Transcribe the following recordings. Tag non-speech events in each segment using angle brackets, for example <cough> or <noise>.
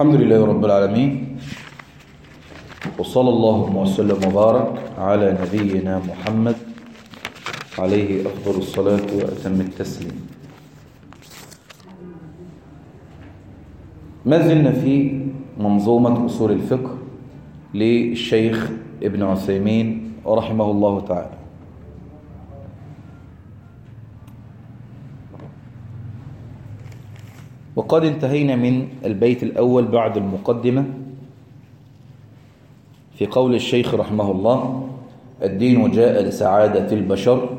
الحمد لله رب العالمين. وصلى الله وسلم وبارك على نبينا محمد عليه أفضل الصلاة وأتم التسليم. ما زلنا في منظومة أصول الفقه للشيخ ابن عثيمين رحمه الله تعالى. وقد انتهينا من البيت الأول بعد المقدمة في قول الشيخ رحمه الله الدين جاء لسعادة البشر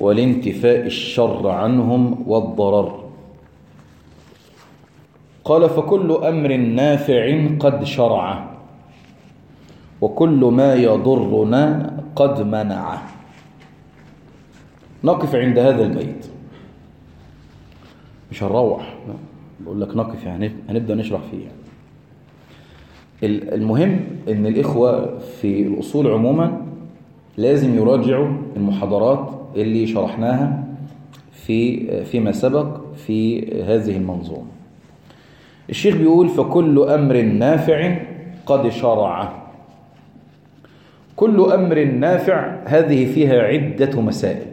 ولانتفاء الشر عنهم والضرر. قال فكل أمر نافع قد شرع وكل ما يضرنا قد منعه. نقف عند هذا البيت. مش هنروح. بقول لك نقف يعني هنبدأ نشرح فيه المهم إن الإخوة في الأصول عموما لازم يراجعوا المحاضرات اللي شرحناها في فيما سبق في هذه المنظومة. الشيخ بيقول فكل أمر نافع قد شرع. كل أمر نافع هذه فيها عدة مسائل.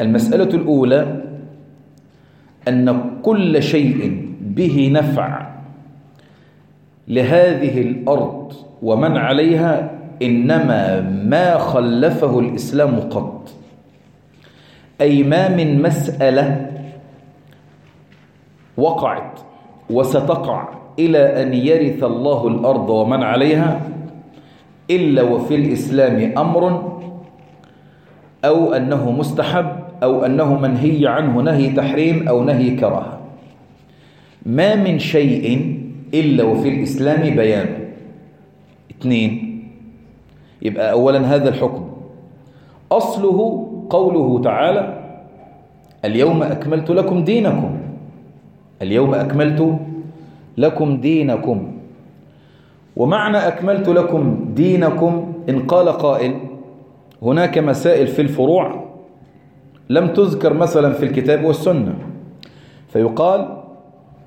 المسألة الأولى أن كل شيء به نفع لهذه الأرض ومن عليها إنما ما خلفه الإسلام قط. أي ما من مسألة وقعت وستقع إلى أن يرث الله الأرض ومن عليها إلا وفي الإسلام أمر أو أنه مستحب أو أنه منهي عنه نهي تحريم أو نهي كراهة. ما من شيء إلا وفي الإسلام بيان. اثنين يبقى أولا هذا الحكم. أصله قوله تعالى اليوم أكملت لكم دينكم. اليوم أكملت لكم دينكم. ومعنى أكملت لكم دينكم إن قال قائل هناك مسائل في الفروع. لم تذكر مثلا في الكتاب والسنة. فيقال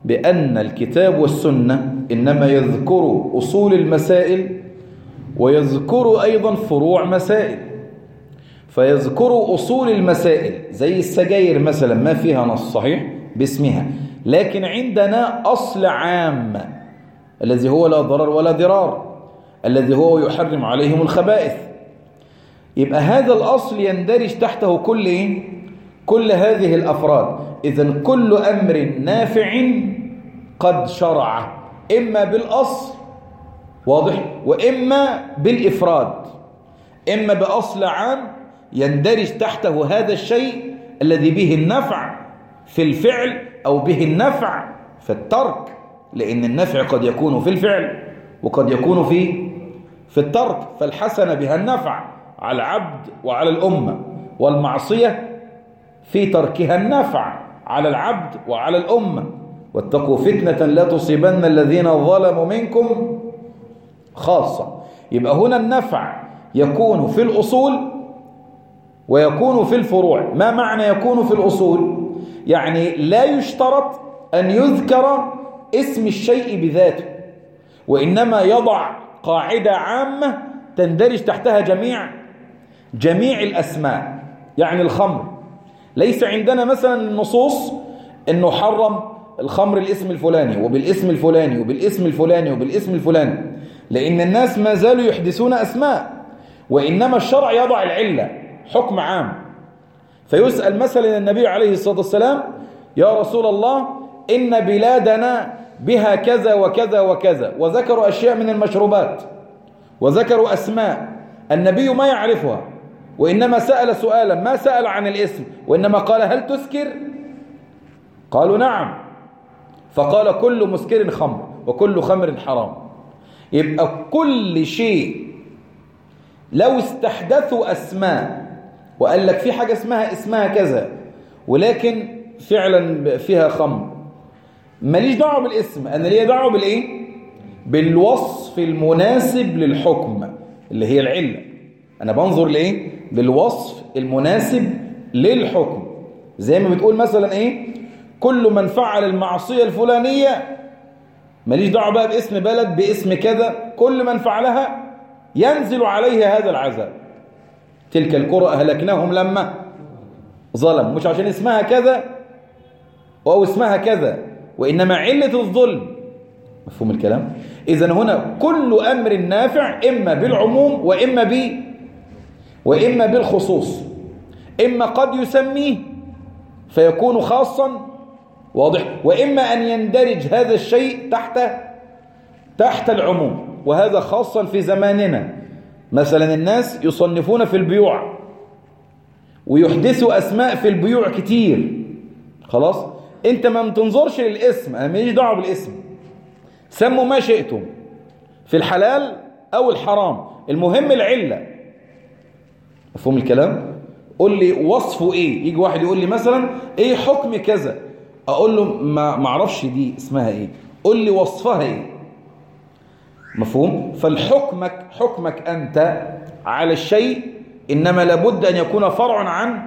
بأن الكتاب والسنة إنما يذكر أصول المسائل ويذكر أيضا فروع مسائل. فيذكر أصول المسائل زي السجاير مثلا ما فيها نص صحيح باسمها. لكن عندنا أصل عام الذي هو لا ضرر ولا ضرار الذي هو يحرم عليهم الخبائث. يبقى هذا الأصل يندرج تحته كل إيه؟ كل هذه الأفراد. إذا كل أمر نافع قد شرع. إما بالأصل واضح؟ وإما بالإفراد. إما بأصل عام يندرج تحته هذا الشيء الذي به النفع في الفعل أو به النفع في الترك. لأن النفع قد يكون في الفعل وقد يكون في في الترك. فالحسنة بها النفع. على العبد وعلى الأمة والمعصية في تركها النفع على العبد وعلى الأمة. واتقوا فتنة لا تصيبن الذين ظلموا منكم خاصة. يبقى هنا النفع يكون في الأصول ويكون في الفروع. ما معنى يكون في الأصول؟ يعني لا يشترط أن يذكر اسم الشيء بذاته وإنما يضع قاعدة عامة تندرج تحتها جميع جميع الأسماء يعني الخمر. ليس عندنا مثلا النصوص أنه حرم الخمر الاسم الفلاني وبالاسم الفلاني وبالاسم الفلاني وبالاسم الفلاني. لأن الناس ما زالوا يحدثون أسماء وإنما الشرع يضع العلة حكم عام. فيسأل مثلا النبي عليه الصلاة والسلام يا رسول الله إن بلادنا بها كذا وكذا وكذا. وذكروا أشياء من المشروبات وذكروا أسماء. النبي ما يعرفها. وإنما سأل سؤالا ما سأل عن الاسم؟ وإنما قال هل تسكر؟ قالوا نعم. فقال كل مسكر خمر وكل خمر حرام. يبقى كل شيء لو استحدثوا أسماء وقال لك في حاجة اسمها اسمها كذا ولكن فعلا فيها خمر. ماليش دعوة بالاسم. أنا ليا دعوة بالإيه؟ بالوصف المناسب للحكم اللي هي العلة. أنا بنظر لإيه؟ للوصف المناسب للحكم. زي ما بتقول مثلا إيه؟ كل من فعل المعصية الفلانية ماليش دعوة بقى باسم بلد باسم كذا كل من فعلها ينزل عليه هذا العذاب. تلك القرى أهلكناهم لما ظلم. مش عشان اسمها كذا أو اسمها كذا وإنما علة الظلم. مفهوم الكلام؟ إذا هنا كل أمر نافع إما بالعموم وإما ب وإما بالخصوص إما قد يسميه فيكون خاصا واضح وإما أن يندرج هذا الشيء تحت تحت العموم وهذا خاصا في زماننا. مثلا الناس يصنفون في البيوع ويحدثوا أسماء في البيوع كتير. خلاص؟ أنت ما تنظرش للاسم أنا ماليش دعوة بالاسم. سموا ما شئتم في الحلال أو الحرام. المهم العلة. مفهوم الكلام؟ قول لي وصفه إيه؟ يجي واحد يقول لي مثلا إيه حكم كذا؟ أقول له ما معرفش دي اسمها إيه. قول لي وصفها إيه. مفهوم؟ فالحكمك حكمك أنت على الشيء إنما لابد أن يكون فرع عن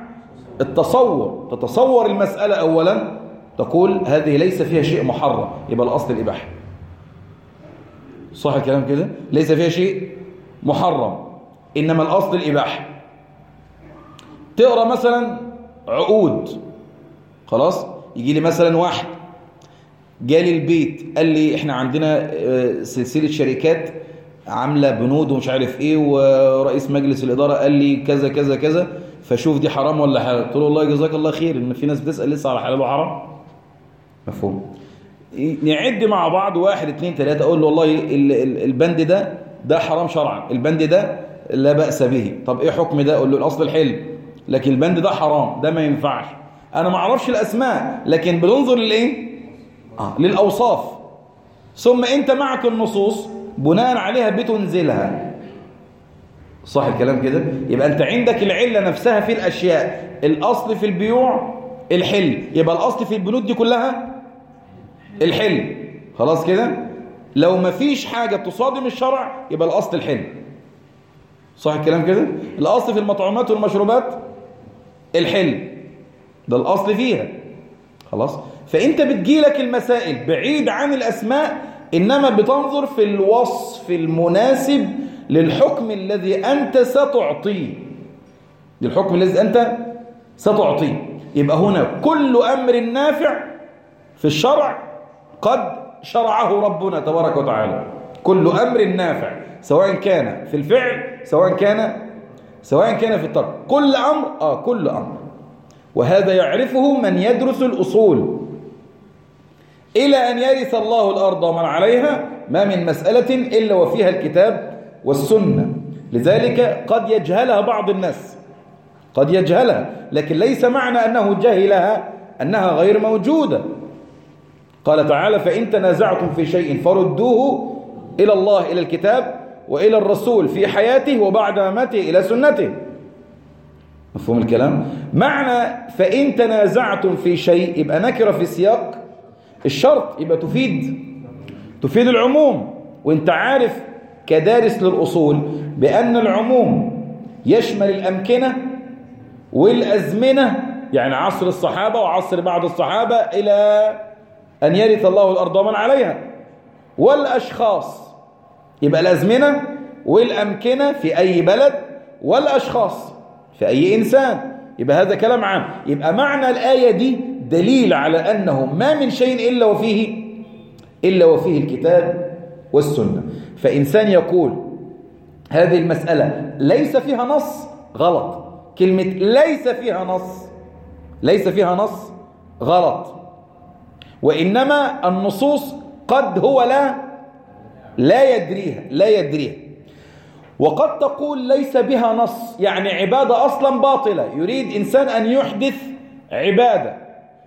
التصور. تتصور المسألة اولا تقول هذه ليس فيها شيء محرم. يبقى الأصل الإباحة. صح الكلام كده؟ ليس فيها شيء محرم. إنما الأصل الإباحة. تقرأ مثلا عقود. خلاص؟ يجي لي مثلا واحد جالي البيت قال لي إحنا عندنا سلسلة شركات عاملة بنود ومش عارف إيه ورئيس مجلس الإدارة قال لي كذا كذا كذا فشوف دي حرام ولا حلال؟ قلت له والله جزاك الله خير إن في ناس بتسأل لسه على حلال وحرام. مفهوم. نعد مع بعض واحد اتنين تلاتة أقول له والله البند ده ده حرام شرعا البند ده لا بأس به. طب إيه حكم ده؟ أقول له الأصل الحلم. لكن البند ده حرام ده ما ينفعش. أنا ما أعرفش الأسماء لكن بننظر للإيه؟ آه للأوصاف. ثم أنت معك النصوص بناء عليها بتنزلها. صح الكلام كده؟ يبقى أنت عندك العلة نفسها في الأشياء. الأصل في البيوع الحل. يبقى الأصل في البنود دي كلها الحل. خلاص كده؟ لو ما فيش حاجة تصادم الشرع يبقى الأصل الحل. صح الكلام كده؟ الأصل في المطعومات والمشروبات الحل ده الأصل فيها. خلاص؟ فأنت بتجيلك المسائل بعيد عن الأسماء إنما بتنظر في الوصف المناسب للحكم الذي أنت ستعطيه. للحكم الذي أنت ستعطيه. يبقى هنا كل أمر نافع في الشرع قد شرعه ربنا تبارك وتعالى. كل أمر نافع سواء كان في الفعل سواء كان سواء كان في الترك كل أمر آه كل أمر. وهذا يعرفه من يدرس الأصول. إلى أن يرث الله الأرض ومن عليها ما من مسألة إلا وفيها الكتاب والسنة. لذلك قد يجهلها بعض الناس. قد يجهلها لكن ليس معنى أنه جهلها أنها غير موجودة. قال تعالى فإن تنازعتم في شيء فردوه إلى الله إلى الكتاب وإلى الرسول في حياته وبعد مماته إلى سنته. مفهوم الكلام؟ معنى فإن تنازعتم في شيء يبقى نكرة في سياق. الشرط يبقى تفيد. تفيد العموم. وأنت عارف كدارس للأصول بأن العموم يشمل الأمكنة والأزمنة يعني عصر الصحابة وعصر بعد الصحابة إلى أن يرث الله الأرض ومن عليها. والأشخاص يبقى الأزمنة والأمكنة في أي بلد والأشخاص في أي إنسان. يبقى هذا كلام عام. يبقى معنى الآية دي دليل على أنه ما من شيء إلا وفيه إلا وفيه الكتاب والسنة. فإنسان يقول هذه المسألة ليس فيها نص غلط. كلمة ليس فيها نص ليس فيها نص غلط. وإنما النصوص قد هو لا لا يدريها لا يدريها. وقد تقول ليس بها نص يعني عبادة أصلا باطلة. يريد إنسان أن يحدث عبادة.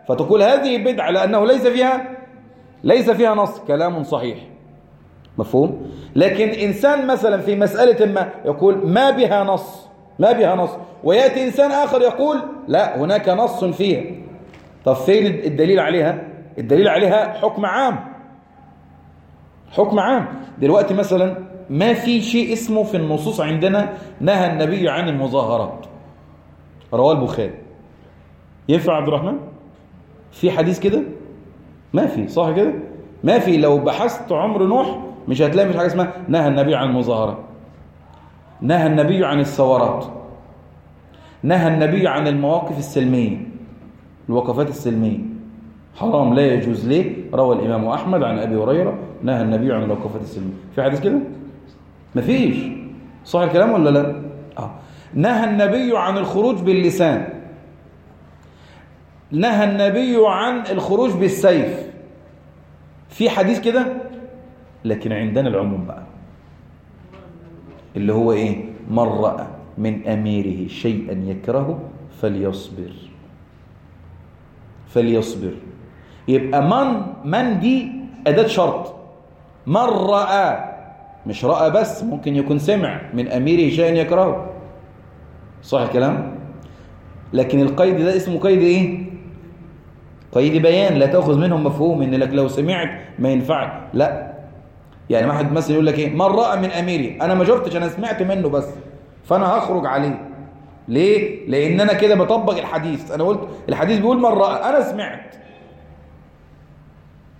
فتقول هذه بدعة لأنه ليس فيها ليس فيها نص. كلام صحيح. مفهوم؟ لكن إنسان مثلا في مسألة ما يقول ما بها نص ما بها نص. ويأتي إنسان آخر يقول لا هناك نص فيها. طب فين الدليل عليها؟ الدليل عليها حكم عام. حكم عام. دلوقتي مثلا ما في شيء اسمه في النصوص عندنا نهى النبي عن المظاهرات. رواه البخاري. ينفع عبد الرحمن؟ في حديث كده؟ ما في. صح كده؟ ما في. لو بحثت عمر نوح مش هتلاقي مش حاجة اسمها نهى النبي عن المظاهره نهى النبي عن الثورات. نهى النبي عن المواقف السلمية الوقفات السلمية. حرام لا يجوز ليه روى الإمام أحمد عن أبي هريرة نهى النبي عن الوقفات السلميه في حديث كده؟ مفيش صح الكلام ولا لا؟ آه. نهى النبي عن الخروج باللسان. نهى النبي عن الخروج بالسيف. في حديث كده؟ لكن عندنا العموم بقى. اللي هو إيه؟ من رأى من أميره شيئا يكرهه فليصبر. فليصبر. يبقى من من دي أداة شرط. من رأى مش رأى بس ممكن يكون سمع من أميره شيئا يكرهه. صح الكلام؟ لكن القيد ده اسمه قيد إيه؟ قيد بيان لا تأخذ منهم مفهوم إن لك لو سمعت ما ينفع لا. يعني واحد مثلا يقول لك إيه؟ من رأى من أميري. أنا ما شفتش أنا سمعت منه بس. فأنا هخرج عليه. ليه؟ لأن أنا كده بطبق الحديث. أنا قلت الحديث بيقول من رأى. أنا سمعت.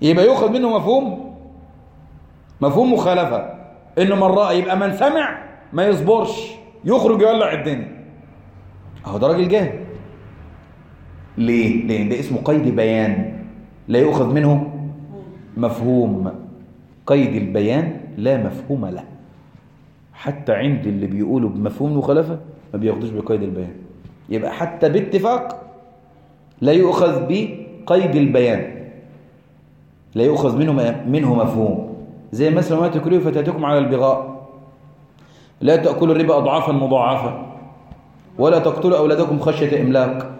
يبقى يؤخذ منه مفهوم؟ مفهوم مخالفة. إنه من رأى يبقى من سمع ما يصبرش يخرج يولع الدنيا. أهو ده راجل جاهل. ليه؟ لأن ده اسمه قيد بيان لا يؤخذ منه مفهوم. قيد البيان لا مفهوم له. حتى عند اللي بيقولوا بمفهوم المخالفه ما بياخدوش بقيد البيان. يبقى حتى باتفاق لا يؤخذ بقيد البيان. لا يؤخذ منه منه مفهوم. زي مثلا ما تكرهوا فتاتكم على البغاء. لا تأكلوا الربا اضعافا مضاعفة. ولا تقتلوا أولادكم خشية إملاق.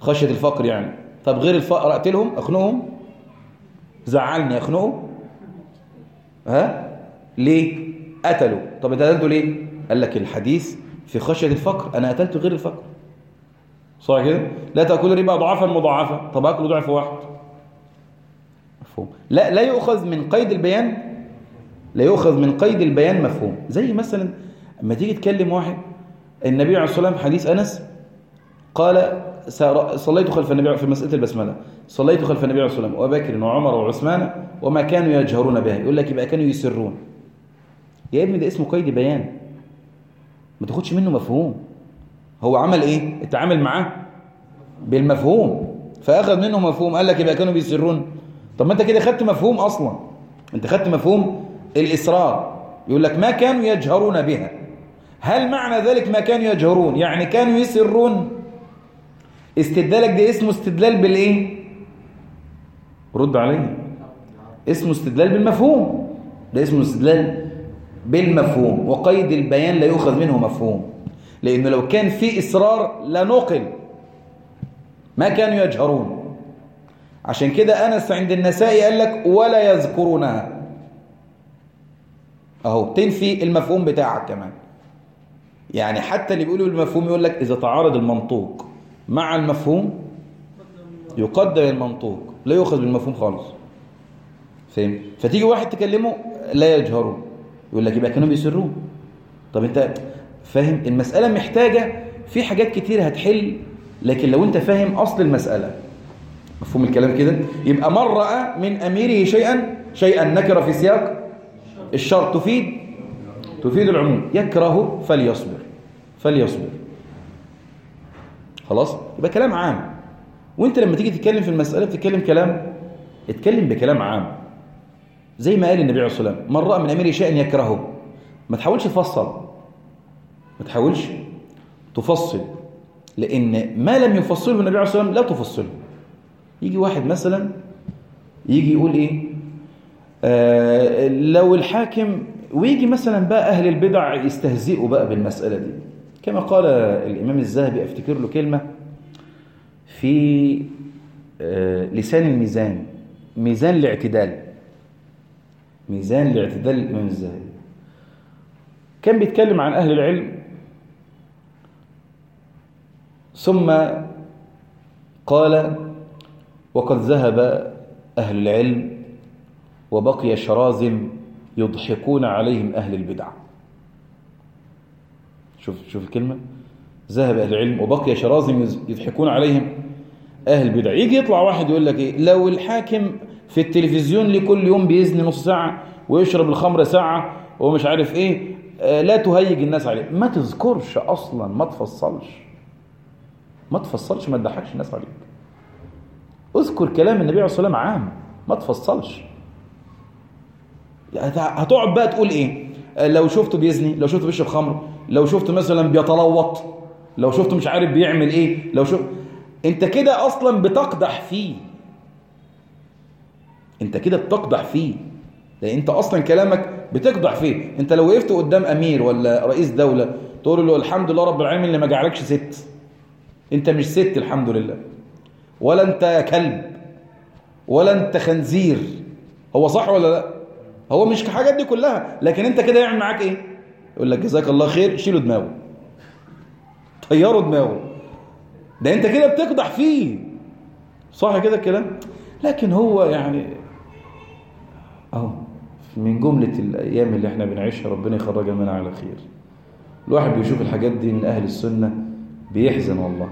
خشية الفقر يعني. طب غير الفقر أقتلهم؟ اخنقهم زعلني اخنقه ها؟ ليه؟ قتلوا. طب أنت قتلته ليه؟ قال لك الحديث في خشية الفقر أنا قتلت غير الفقر. صح كده؟ لا تأكلوا الربا اضعافا مضاعفة. طب أكلوا ضعف واحد. مفهوم. لا لا يؤخذ من قيد البيان لا يؤخذ من قيد البيان مفهوم. زي مثلا اما تيجي تكلم واحد النبي عليه الصلاة والسلام حديث أنس قال صليت خلف النبي في مسألة البسملة. صليت خلف النبي عليه الصلاة والسلام وبكر وعمر وعثمان وما كانوا يجهرون بها. يقول لك يبقى كانوا يسرون. يا ابني ده اسمه قيد بيان. ما تاخدش منه مفهوم. هو عمل إيه؟ اتعامل معاه بالمفهوم. فأخذ منه مفهوم. قال لك يبقى كانوا بيسرون. طب ما انت كده خدت مفهوم أصلا. انت خدت مفهوم الاصرار يقول لك ما كانوا يجهرون بها. هل معنى ذلك ما كانوا يجهرون؟ يعني كانوا يسرون. استدلالك ده اسمه استدلال بالإيه؟ رد عليه اسمه استدلال بالمفهوم. ده اسمه استدلال بالمفهوم. وقيد البيان لا يؤخذ منه مفهوم. لأنه لو كان في اصرار لنقل. ما كانوا يجهرون. عشان كده أنس عند النسائي قال لك ولا يذكرونها أهو تنفي المفهوم بتاعك كمان. يعني حتى اللي بيقولوا المفهوم يقول لك إذا تعارض المنطوق مع المفهوم يقدم المنطوق لا يؤخذ بالمفهوم خالص. فاهم فتيجي واحد تكلمه لا يجهرون يقول لك يبقى كانوا بيسرون. طب أنت فاهم؟ المسألة محتاجة في حاجات كتير هتحل لكن لو أنت فاهم أصل المسألة مفهوم الكلام كده؟ يبقى من رأى من أميره شيئا شيئا نكر في سياق الشرط. تفيد؟ تفيد العموم. يكره فليصبر. فليصبر. خلاص؟ يبقى كلام عام. وانت لما تيجي تتكلم في المسألة بتتكلم كلام اتكلم بكلام عام. زي ما قال النبي عليه الصلاة والسلام من رأى من أميره شيئا يكرهه. ما تحاولش تفصل. ما تحاولش تفصل. لأن ما لم يفصله النبي عليه الصلاة والسلام لا تفصله. يجي واحد مثلا يجي يقول إيه؟ آه لو الحاكم ويجي مثلا بقى أهل البدع يستهزئوا بقى بالمسألة دي. كما قال الإمام الذهبي أفتكر له كلمة في آه لسان الميزان ميزان الاعتدال. ميزان لاعتدال الإمام الذهبي. كان بيتكلم عن أهل العلم. ثم قال وقد ذهب أهل العلم وبقي شرازم يضحكون عليهم أهل البدع. شوف شوف الكلمة. ذهب أهل العلم وبقي شرازم يضحكون عليهم أهل البدع. يجي يطلع واحد يقول لك إيه؟ لو الحاكم في التلفزيون لكل يوم بيزني نص ساعة ويشرب الخمر ساعة ومش عارف إيه آه، لا تهيج الناس عليه. ما تذكرش أصلا ما تفصلش. ما تفصلش ما تضحكش الناس عليك. اذكر كلام النبي عليه الصلاة والسلام عام ما تفصلش. هتقعد بقى تقول إيه؟ آه، لو شفته بيزني لو شفته بيشرب خمر لو شفته مثلا بيتلوط لو شفته مش عارف بيعمل إيه لو شفت أنت كده أصلا بتقدح فيه. أنت كده بتقدح فيه. لأن أنت أصلا كلامك بتقدح فيه. أنت لو وقفت قدام أمير ولا رئيس دولة تقول له الحمد لله رب العالمين اللي ما جعلكش ست. أنت مش ست الحمد لله. ولا انت كلب ولا انت خنزير هو صح ولا لا؟ هو مش الحاجات دي كلها لكن انت كده يعمل معاك إيه؟ يقول لك جزاك الله خير شيله دماغه. طيره دماغه. ده انت كده بتقدح فيه. صح كده الكلام؟ لكن هو يعني اهو من جملة الأيام اللي إحنا بنعيشها ربنا يخرجها منها على خير. الواحد بيشوف الحاجات دي من أهل السنة بيحزن والله.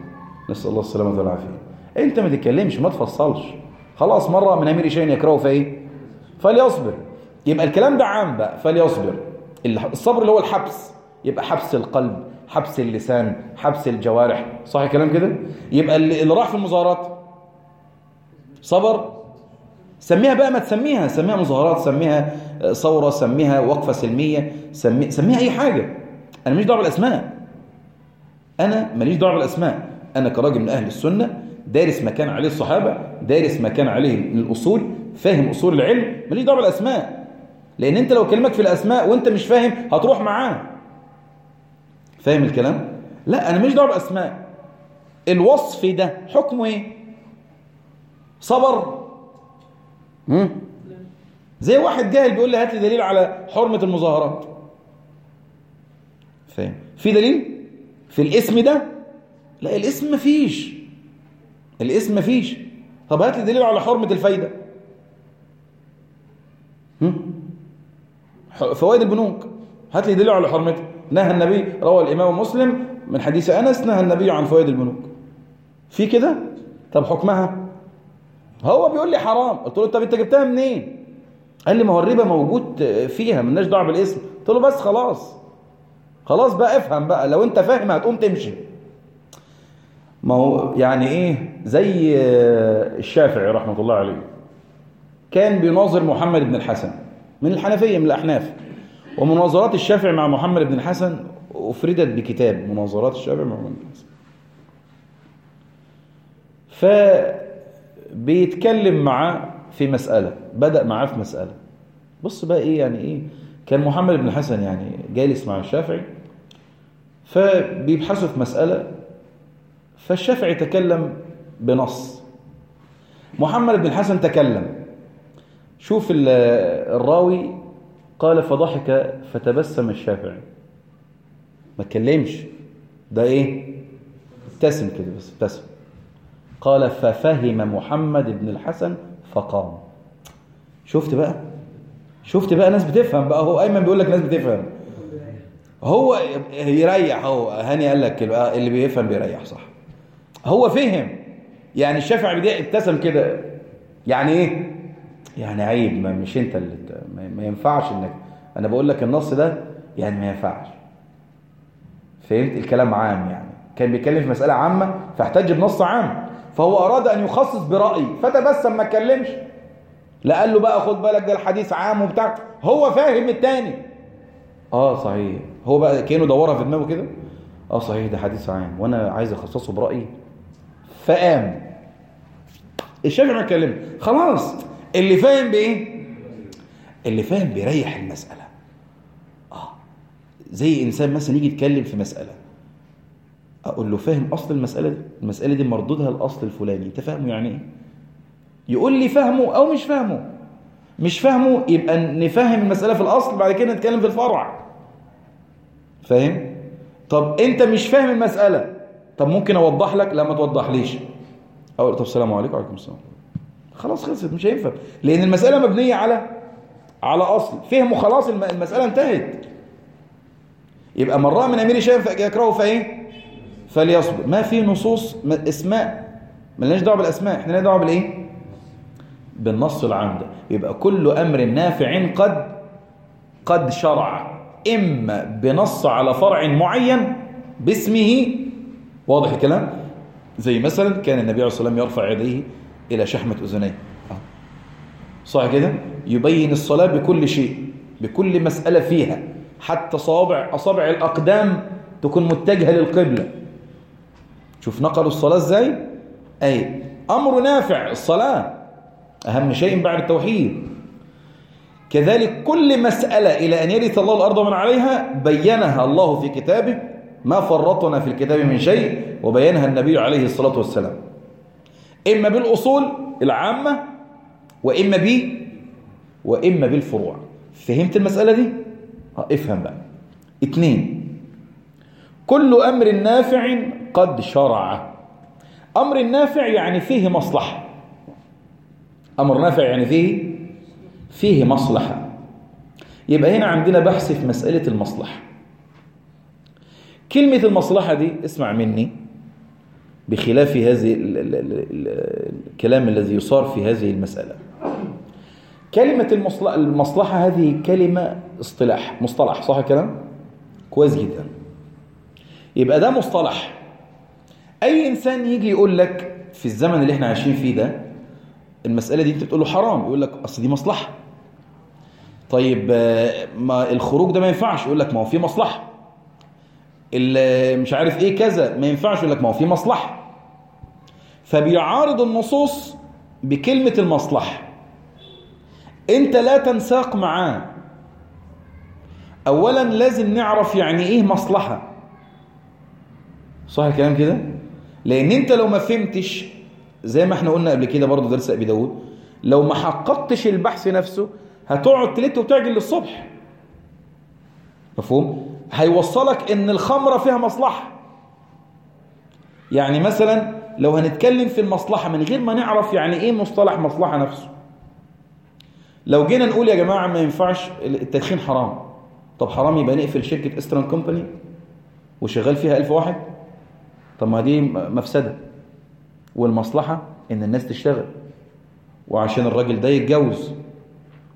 نسأل الله السلامة والعافية. انت ما تتكلمش ما تفصلش. خلاص مرة من أمير شيء يكرهه فايه فليصبر. يبقى الكلام ده عام بقى فليصبر. الصبر اللي هو الحبس. يبقى حبس القلب حبس اللسان حبس الجوارح. صح الكلام كده؟ يبقى اللي راح في المظاهرات. صبر. سميها بقى ما تسميها. سميها مظاهرات سميها ثورة سميها وقفة سلمية سمي سميها أي حاجة. أنا ماليش دعوة بالأسماء. أنا ماليش دعوة بالأسماء. أنا كراجل من أهل السنة دارس ما كان عليه الصحابة دارس ما كان عليه الأصول فاهم أصول العلم ماليش دعوة بالأسماء. لأن أنت لو كلمك في الأسماء وأنت مش فاهم هتروح معاه. فاهم الكلام؟ لا أنا ماليش دعوة بالأسماء. الوصف ده حكمه إيه؟ صبر. مم. زي واحد جاهل بيقول لي هات لي دليل على حرمة المظاهرات. فاهم؟ في دليل؟ في الاسم ده؟ لا الاسم مفيش. الاسم مفيش. طب هات لي دليل على حرمة الفايدة. فوائد البنوك. هات لي دليل على حرمتها. نهى النبي روى الإمام مسلم من حديث أنس نهى النبي عن فوائد البنوك. في كده؟ طب حكمها. هو بيقول لي حرام. قلت له طب انت جبتها منين؟ قال لي ما هو الربا موجود فيها مالناش دعوة بالاسم. قلت له بس خلاص. خلاص بقى افهم بقى. لو انت فاهم هتقوم تمشي. ما هو يعني إيه؟ زي الشافعي رحمة الله عليه. كان بيناظر محمد بن الحسن. من الحنفية من الأحناف. ومناظرات الشافعي مع محمد بن الحسن أفردت بكتاب مناظرات الشافعي مع محمد بن الحسن. ف بيتكلم معاه في مسألة بدأ معاه في مسألة. بص بقى إيه يعني إيه كان محمد بن الحسن يعني جالس مع الشافعي فبيبحثوا في مسألة فالشافعي تكلم بنص. محمد بن الحسن تكلم. شوف الراوي قال فضحك فتبسم الشافعي. ما تكلمش. ده إيه؟ ابتسم كده بس ابتسم. قال ففهم محمد بن الحسن فقام. شفت بقى؟ شفت بقى ناس بتفهم بقى. هو أيمن بيقول لك ناس بتفهم. هو يريح. هو هاني قال لك اللي بيفهم بيريح صح. هو فهم. يعني الشافعي بدأ ابتسم كده. يعني إيه؟ يعني عيب ما مش أنت اللي ما ينفعش إنك أنا بقول لك النص ده يعني ما ينفعش. فهمت؟ الكلام عام يعني. كان بيتكلم في مسألة عامة فاحتج بنص عام. فهو أراد أن يخصص برأي فتبسم ما اتكلمش. لا قال له بقى خد بالك ده الحديث عام وبتاع. هو فاهم التاني. آه صحيح. هو بقى كأنه دورها في دماغه كده. آه صحيح ده حديث عام وأنا عايز أخصصه برأيي. فقام. الشافعي ما اتكلم. خلاص. اللي فاهم بإيه؟ اللي فاهم بيريح المسألة. آه. زي إنسان مثلا يجي يتكلم في مسألة. أقول له فاهم أصل المسألة دي؟ المسألة دي مردودها الأصل الفلاني. أنت فاهمه يعني إيه؟ يقول لي فاهمه أو مش فاهمه. مش فاهمه يبقى نفهم المسألة في الأصل بعد كده نتكلم في الفرع. فاهم؟ طب أنت مش فاهم المسألة. طب ممكن أوضح لك؟ لا ما توضحليش. أقول طب السلام عليكم وعليكم السلام. خلاص خلصت مش هينفع. لأن المسألة مبنية على على أصل. فهمه خلاص المسألة انتهت. يبقى من رأى من أمير شيء يكرهه فإيه؟ فليصبر. ما في نصوص أسماء. ملناش دعوة بالأسماء. إحنا لنا دعوة بالإيه؟ بالنص العام ده. يبقى كل أمر نافع قد قد شرع. إما بنص على فرع معين باسمه. واضح الكلام؟ زي مثلا كان النبي عليه الصلاة والسلام يرفع يديه إلى شحمة أذنيه. صح كده؟ يبين الصلاة بكل شيء بكل مسألة فيها حتى صابع أصابع الأقدام تكون متجهة للقبلة. شوف نقلوا الصلاة إزاي؟ أي أمر نافع الصلاة أهم شيء بعد التوحيد. كذلك كل مسألة إلى أن يرث الله الأرض من عليها بينها الله في كتابه ما فرطنا في الكتاب من شيء وبينها النبي عليه الصلاة والسلام. إما بالأصول العامة وإما ب وإما بالفروع. فهمت المسألة دي؟ افهم بقى. اتنين كل أمر نافع قد شرع. أمر نافع يعني فيه مصلحة. أمر نافع يعني فيه فيه مصلحة. يبقى هنا عندنا بحث في مسألة المصلحة. كلمة المصلحة دي اسمع مني بخلاف هذه الكلام الذي يصار في هذه المسألة. كلمة المصلحة هذه كلمة اصطلاح مصطلح صح الكلام؟ كويس جدا. يبقى ده مصطلح. أي إنسان يجي يقول لك في الزمن اللي إحنا عايشين فيه ده المسألة دي أنت بتقول له حرام يقول لك أصل دي مصلحة. طيب ما الخروج ده ما ينفعش يقول لك ما هو في مصلحة. مش عارف إيه كذا ما ينفعش يقول لك ما هو في مصلحة. فبيعارض النصوص بكلمة المصلحة. أنت لا تنساق معاه. اولا لازم نعرف يعني إيه مصلحة. صح الكلام كده؟ لأن أنت لو ما فهمتش زي ما إحنا قلنا قبل كده برضو درس أبي داود لو ما حققتش البحث نفسه هتقعد تلت وتعجل للصبح. مفهوم؟ هيوصلك إن الخمرة فيها مصلحة. يعني مثلا لو هنتكلم في المصلحة من غير ما نعرف يعني إيه مصطلح مصلحة نفسه. لو جينا نقول يا جماعة ما ينفعش التدخين حرام. طب حرام يبقى نقفل شركة استران كومباني وشغال فيها ألف واحد؟ طب ما دي مفسدة. والمصلحة إن الناس تشتغل. وعشان الراجل ده يتجوز.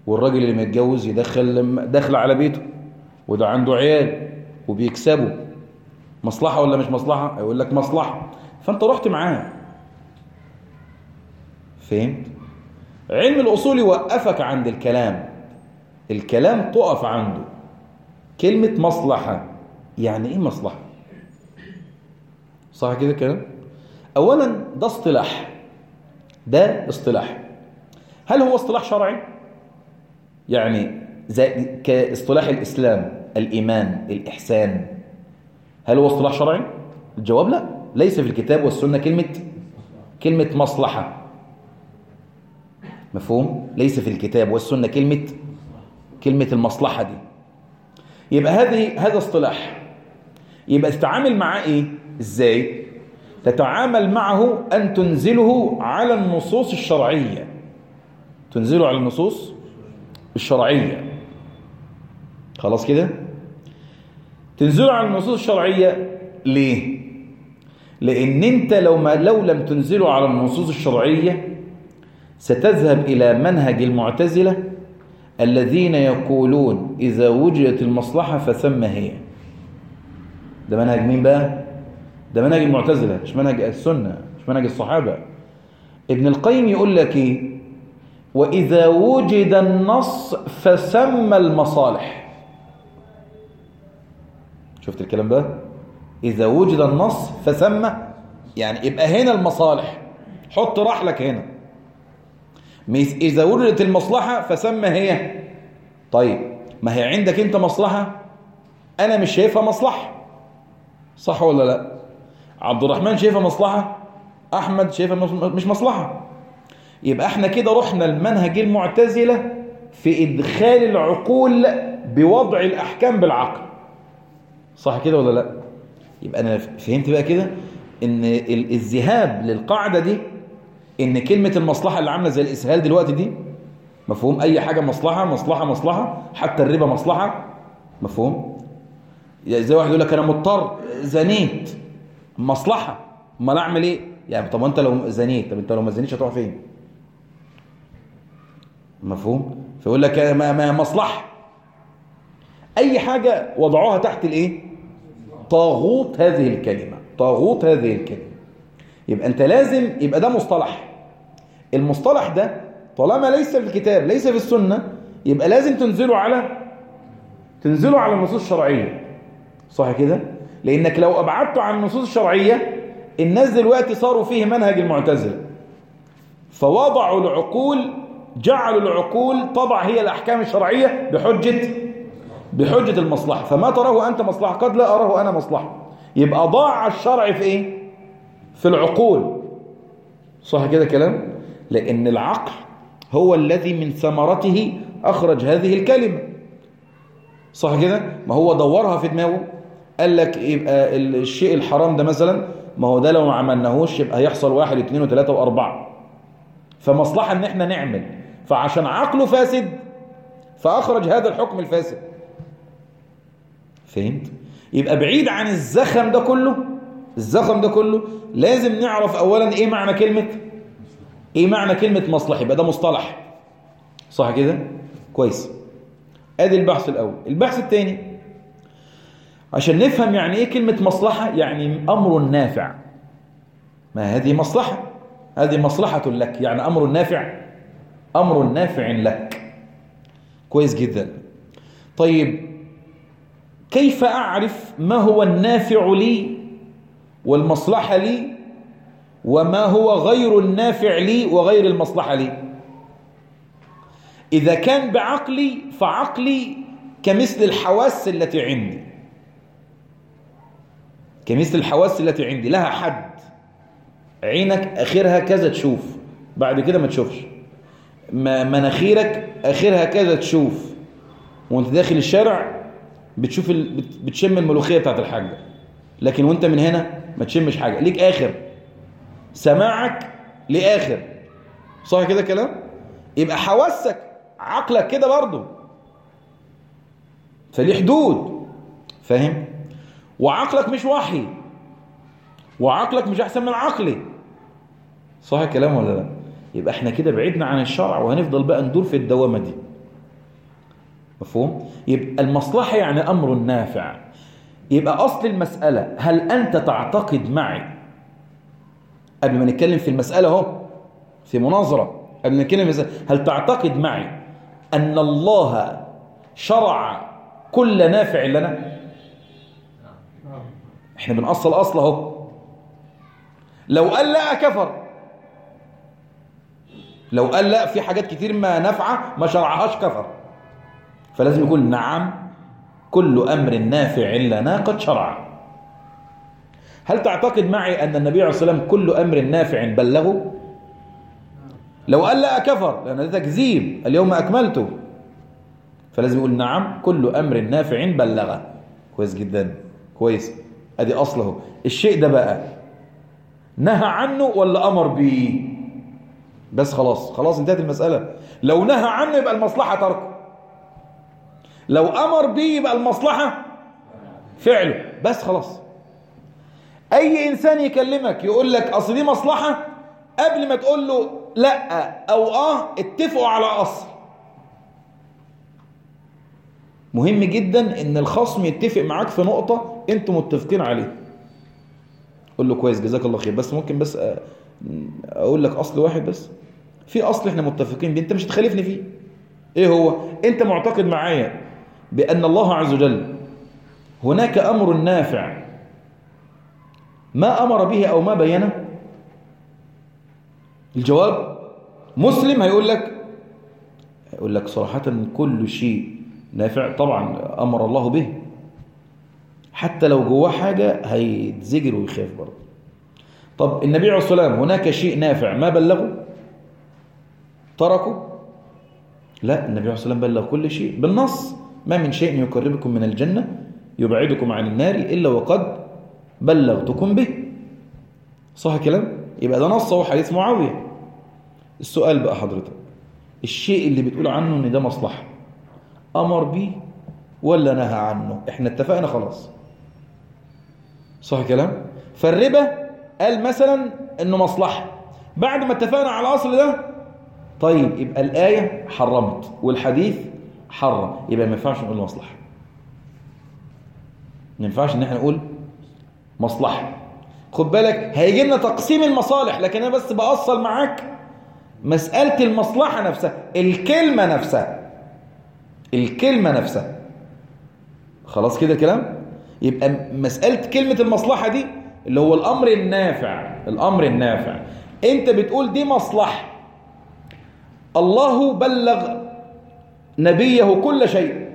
والراجل اللي متجوز يدخل دخل على بيته. وده عنده عيال وبيكسبوا. مصلحة ولا مش مصلحة؟ يقول لك مصلحة. فأنت رحت معاه. فهمت؟ علم الأصول يوقفك عند الكلام. الكلام تقف عنده. كلمة مصلحة يعني إيه مصلحة؟ صح كده كلام اولا ده اصطلاح. ده اصطلاح. هل هو اصطلاح شرعي؟ يعني زي كاصطلاح الإسلام. الإيمان الإحسان. هل هو اصطلاح شرعي؟ الجواب لا. ليس في الكتاب والسنة كلمة كلمة مصلحة. مفهوم؟ ليس في الكتاب والسنة كلمة كلمة المصلحة دي. يبقى هذه هذا اصطلاح. يبقى تتعامل معاه إيه؟ إزاي؟ تتعامل معه أن تنزله على النصوص الشرعية. تنزله على النصوص الشرعية. خلاص كده؟ تنزله على النصوص الشرعية ليه؟ لأن أنت لو ما لو لم تنزله على النصوص الشرعية ستذهب إلى منهج المعتزلة الذين يقولون إذا وجدت المصلحة فثم هي. ده منهج مين بقى؟ ده منهج المعتزلة مش منهج السنة مش منهج الصحابة. ابن القيم يقول لك إيه؟ وإذا وجد النص فسمى المصالح. شفت الكلام ده؟ إذا وجد النص فسمى يعني يبقى هنا المصالح. حط رحلك هنا. إذا وجدت المصلحة فسمى هي. طيب ما هي عندك أنت مصلحة؟ أنا مش شايفها مصلحة. صح ولا لا؟ عبد الرحمن شايفها مصلحة؟ أحمد شايفها مش مصلحة. يبقى إحنا كده رحنا المنهج المعتزلة في إدخال العقول بوضع الأحكام بالعقل. صح كده ولا لا؟ يبقى أنا فهمت بقى كده إن الذهاب للقاعدة دي إن كلمة المصلحة اللي عاملة زي الإسهال دلوقتي دي مفهوم؟ أي حاجة مصلحة مصلحة مصلحة حتى الربا مصلحة مفهوم؟ زي واحد يقول لك أنا مضطر زنيت. مصلحة. أمال أعمل إيه؟ يعني طب أنت لو زنيت طب أنت لو ما زنيتش هتروح فين؟ مفهوم؟ فيقول لك ما, ما مصلحة. أي حاجة وضعوها تحت الإيه؟ طاغوت هذه الكلمة طاغوت هذه الكلمة. يبقى أنت لازم يبقى ده مصطلح. المصطلح ده طالما ليس في الكتاب ليس في السنة يبقى لازم تنزله على تنزله على النصوص الشرعية. صح كده؟ لأنك لو أبعدته عن النصوص الشرعية الناس دلوقتي صاروا فيه منهج المعتزلة. فوضعوا العقول جعلوا العقول طبع هي الأحكام الشرعية بحجة بحجة المصلحة. فما تراه أنت مصلحة. قد لا أراه أنا مصلحة. يبقى ضاع الشرع في إيه؟ في العقول. صح كده كلام لأن العقل هو الذي من ثمرته أخرج هذه الكلمة. صح كده؟ ما هو دورها في دماغه. قال لك يبقى الشيء الحرام ده مثلا ما هو ده لو ما عملناهوش يبقى هيحصل واحد واثنين وثلاثة وأربعة. فمصلحة إن إحنا نعمل. فعشان عقله فاسد فأخرج هذا الحكم الفاسد. فهمت؟ يبقى بعيد عن الزخم ده كله الزخم ده كله لازم نعرف أولا إيه معنى كلمة إيه معنى كلمة مصلحة؟ يبقى ده مصطلح. صح كده؟ كويس. أدي البحث الأول. البحث الثاني. عشان نفهم يعني إيه كلمة مصلحة يعني أمر نافع. ما هذه مصلحة؟ هذه مصلحة لك. يعني أمر نافع؟ أمر نافع لك. كويس جدا. طيب كيف أعرف ما هو النافع لي والمصلحة لي وما هو غير النافع لي وغير المصلحة لي؟ إذا كان بعقلي فعقلي كمثل الحواس التي عندي. كمثل الحواس التي عندي لها حد. عينك آخرها كذا تشوف بعد كده ما تشوفش. مناخيرك آخرها كذا تشوف. وأنت داخل الشارع بتشوف ال... بتشم الملوخية بتاعت الحاجة. لكن وانت من هنا ما تشمش حاجة. ليك آخر. سماعك لآخر. صح كده كلام يبقى حواسك عقلك كده برضه. فليه حدود؟ فاهم؟ وعقلك مش وحي. وعقلك مش أحسن من عقلي. صح الكلام ولا لا؟ يبقى إحنا كده بعدنا عن الشرع وهنفضل بقى ندور في الدوامة دي. مفهوم؟ يبقى المصلحة يعني أمر نافع. يبقى أصل المسألة هل أنت تعتقد معي؟ قبل ما نتكلم في المسألة أهو في مناظرة قبل ما نتكلم في هل تعتقد معي أن الله شرع كل نافع لنا؟ إحنا بنأصل أصل أهو. لو قال لا كفر. لو قال لا في حاجات كتير ما نافعة ما شرعهاش كفر. فلازم يقول نعم كل أمر نافع لنا قد شرع. هل تعتقد معي أن النبي عليه الصلاة والسلام كل أمر نافع بلغه؟ لو قال لا كفر لأن ده تكذيب. اليوم أكملته. فلازم يقول نعم كل أمر نافع بلغه. كويس جدا. كويس. أدي أصله. الشيء ده بقى نهى عنه ولا أمر به بس خلاص. خلاص انتهت المسألة. لو نهى عنه يبقى المصلحة تركه. لو أمر به يبقى المصلحة فعله. بس خلاص. أي إنسان يكلمك يقول لك أصل دي مصلحة قبل ما تقول له لأ أو آه اتفقوا على أصل. مهم جدا إن الخصم يتفق معاك في نقطة أنتم متفقين عليها. قول له كويس جزاك الله خير. بس ممكن بس أقول لك أصل واحد بس. في أصل إحنا متفقين بيه أنت مش هتخالفني فيه. إيه هو؟ أنت معتقد معايا بأن الله عز وجل هناك أمر نافع. ما أمر به أو ما بينه؟ الجواب مسلم هيقول لك هيقول لك صراحة كل شيء نافع طبعا أمر الله به. حتى لو جواه حاجة هيتزجر ويخاف برضه. طب النبي عليه الصلاة والسلام هناك شيء نافع ما بلغه؟ تركه؟ لا النبي عليه الصلاة والسلام بلغ كل شيء بالنص. ما من شيء يقربكم من الجنة يبعدكم عن النار إلا وقد بلغتكم به. صح كلام؟ يبقى ده نص هو حديث معاوية. السؤال بقى حضرتك الشيء اللي بتقول عنه إن ده مصلحة أمر بيه ولا نهى عنه؟ إحنا اتفقنا خلاص. صح كلام؟ فالربا قال مثلا إنه مصلحة. بعد ما اتفقنا على الأصل ده طيب يبقى الآية حرمت والحديث حرم. يبقى ما ينفعش نقول مصلحة. ما ينفعش إن إحنا نقول مصلحة. خد بالك هيجي لنا تقسيم المصالح لكن أنا بس بأصل معاك مسألة المصلحة نفسها الكلمة نفسها. الكلمة نفسها. خلاص كده كلام يبقى مسألة كلمة المصلحة دي اللي هو الأمر النافع. الأمر النافع. أنت بتقول دي مصلحة. الله بلغ نبيه كل شيء.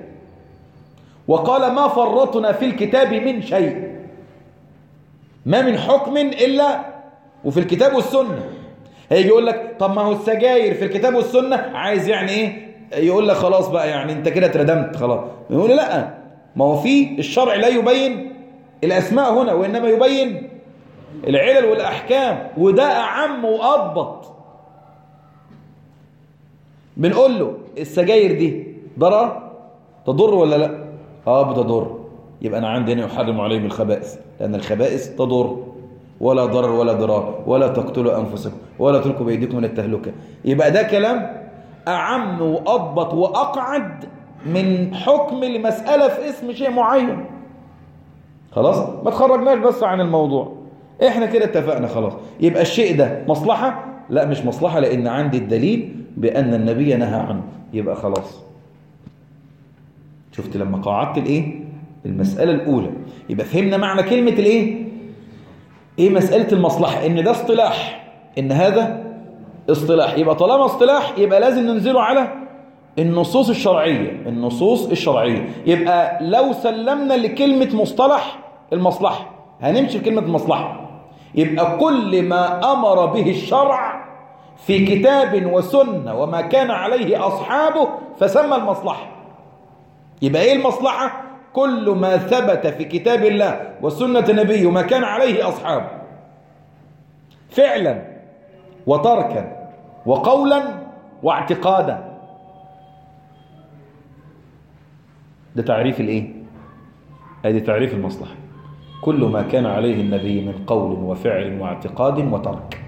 وقال ما فرطنا في الكتاب من شيء. ما من حكم إلا وفي الكتاب والسنة. هيجي يقول لك طب ما هو السجاير في الكتاب والسنة؟ عايز يعني إيه؟ يقول لك خلاص بقى يعني أنت كده اتردمت خلاص. يقول لا ما هو في الشرع لا يبين الأسماء هنا وإنما يبين العلل والأحكام وده أعم وأضبط. بنقول له السجاير دي ضرر تضر ولا لا؟ آه بتضر. يبقى أنا عندي هنا يحرم عليهم الخبائث لأن الخبائث تضر. ولا ضرر ولا ضرار. ولا تقتلوا أنفسكم ولا تلقوا بأيديكم من التهلكة. يبقى ده كلام أعم وأضبط وأقعد من حكم لمساله في اسم شيء معين. خلاص؟ ما تخرجناش بس عن الموضوع. إحنا كده اتفقنا خلاص. يبقى الشيء ده مصلحة؟ لا مش مصلحة لأن عندي الدليل بأن النبي نهى عنه. يبقى خلاص. شفت لما قاعدت الايه المسألة الأولى. يبقى فهمنا معنى كلمة الإيه؟ إيه مسألة المصلحة؟ إن ده اصطلاح. إن هذا اصطلاح. يبقى طالما اصطلاح يبقى لازم ننزله على النصوص الشرعية. النصوص الشرعية. يبقى لو سلمنا لكلمة مصطلح المصلحة. هنمشي بكلمه المصلحه يبقى كل ما أمر به الشرع في كتاب وسنة وما كان عليه أصحابه فسمى المصلحة. يبقى إيه المصلحة؟ كل ما ثبت في كتاب الله وسنة نبيه وما كان عليه أصحابه. فعلا وتركا وقولا واعتقادا. ده تعريف الإيه؟ ادي تعريف المصلحة. كل ما كان عليه النبي من قول وفعل واعتقاد وترك.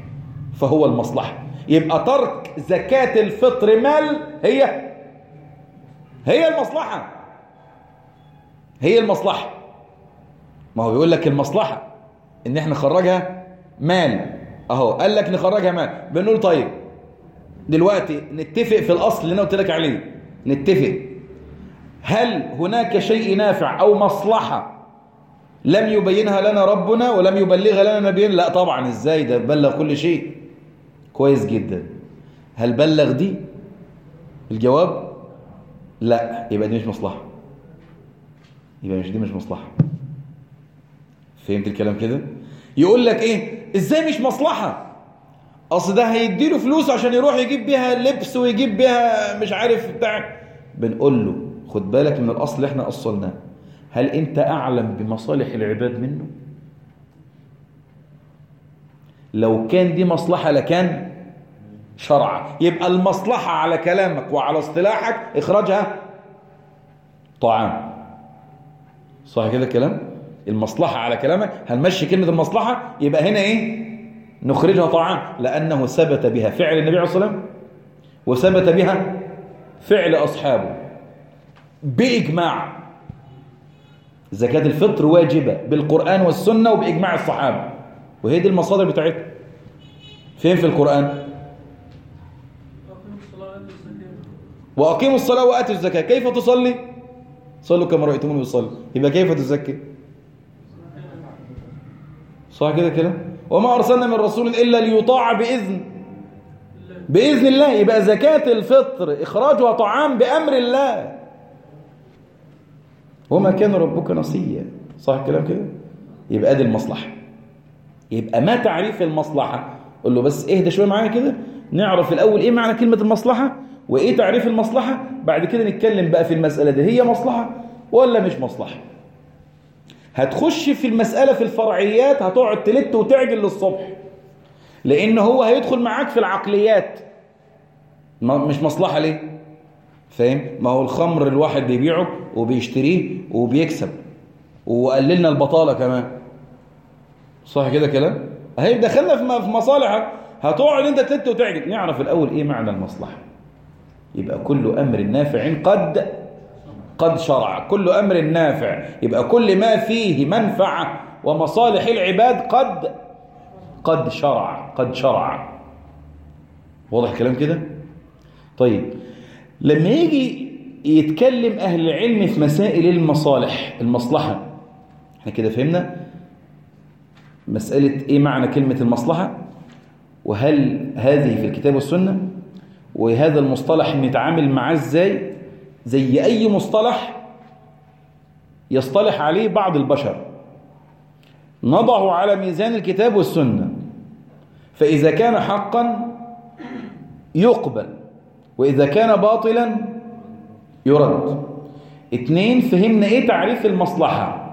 فهو المصلحة. يبقى ترك زكاة الفطر مال هي هي المصلحة. هي المصلحة. ما هو بيقول لك المصلحة إن إحنا نخرجها مال. أهو قال لك نخرجها مال. بنقول طيب دلوقتي نتفق في الأصل اللي أنا قلت لك عليه. نتفق. هل هناك شيء نافع أو مصلحة لم يبينها لنا ربنا ولم يبلغها لنا نبينا؟ لا طبعا. إزاي؟ ده بلغ كل شيء. كويس جدا. هل بلغ دي الجواب؟ لا يبقى دي مش مصلحة. يبقى مش دي مش مصلحة. فهمت الكلام كده؟ يقول لك إيه؟ إزاي مش مصلحة؟ أصل ده هيديله فلوس عشان يروح يجيب بيها لبس ويجيب بيها مش عارف بتاع. بنقول له خد بالك من الأصل اللي إحنا أصلناه. هل أنت أعلم بمصالح العباد منه؟ لو كان دي مصلحة لكان شرعا يبقى المصلحة على كلامك وعلى اصطلاحك إخراجها طعام. صح كده الكلام؟ المصلحة على كلامك هنمشي كلمة المصلحة يبقى هنا إيه؟ نخرجها طعام. لأنه ثبت بها فعل النبي عليه الصلاة والسلام وثبت بها فعل أصحابه. بإجماع. زكاة الفطر واجبة بالقرآن والسنة وبإجماع الصحابة. وهي دي المصادر بتاعتها. فين في القرآن؟ وأقيموا الصلاة وآتوا الزكاة. كيف تصلي؟ صلوا كما رأيتموني بصلي. يبقى كيف تزكي؟ صح كده كده وما أرسلنا من رسول إلا ليطاع بإذن. بإذن الله. يبقى زكاة الفطر إخراجها طعام بأمر الله. وما كان ربك نسيا صح الكلام كده؟ يبقى دي المصلحة. يبقى ما تعريف المصلحة. قول له بس اهدى شوية معايا كده نعرف الأول إيه معنى كلمة المصلحة وإيه تعريف المصلحة بعد كده نتكلم بقى في المسألة دي. هي مصلحة ولا مش مصلحة؟ هتخش في المسألة في الفرعيات هتقعد تلت وتعجل للصبح لأن هو هيدخل معاك في العقليات. مش مصلحة ليه؟ فاهم؟ ما هو الخمر الواحد بيبيعه وبيشتريه وبيكسب وقللنا البطالة كمان. صح كده كلام؟ اهي دخلنا في في مصالح. هتقعد انت تلت وتعجب. نعرف الأول إيه معنى المصلحة. يبقى كل أمر نافع قد قد شرع. كل أمر نافع. يبقى كل ما فيه منفعة ومصالح العباد قد قد شرع قد شرع. واضح الكلام كده؟ طيب لما يجي يتكلم أهل العلم في مسائل المصالح المصلحة. إحنا كده فهمنا؟ مسألة إيه معنى كلمة المصلحة؟ وهل هذه في الكتاب والسنة؟ وهذا المصطلح نتعامل معاه إزاي؟ زي أي مصطلح يصطلح عليه بعض البشر. نضعه على ميزان الكتاب والسنة. فإذا كان حقا يقبل وإذا كان باطلا يرد. اتنين فهمنا إيه تعريف المصلحة؟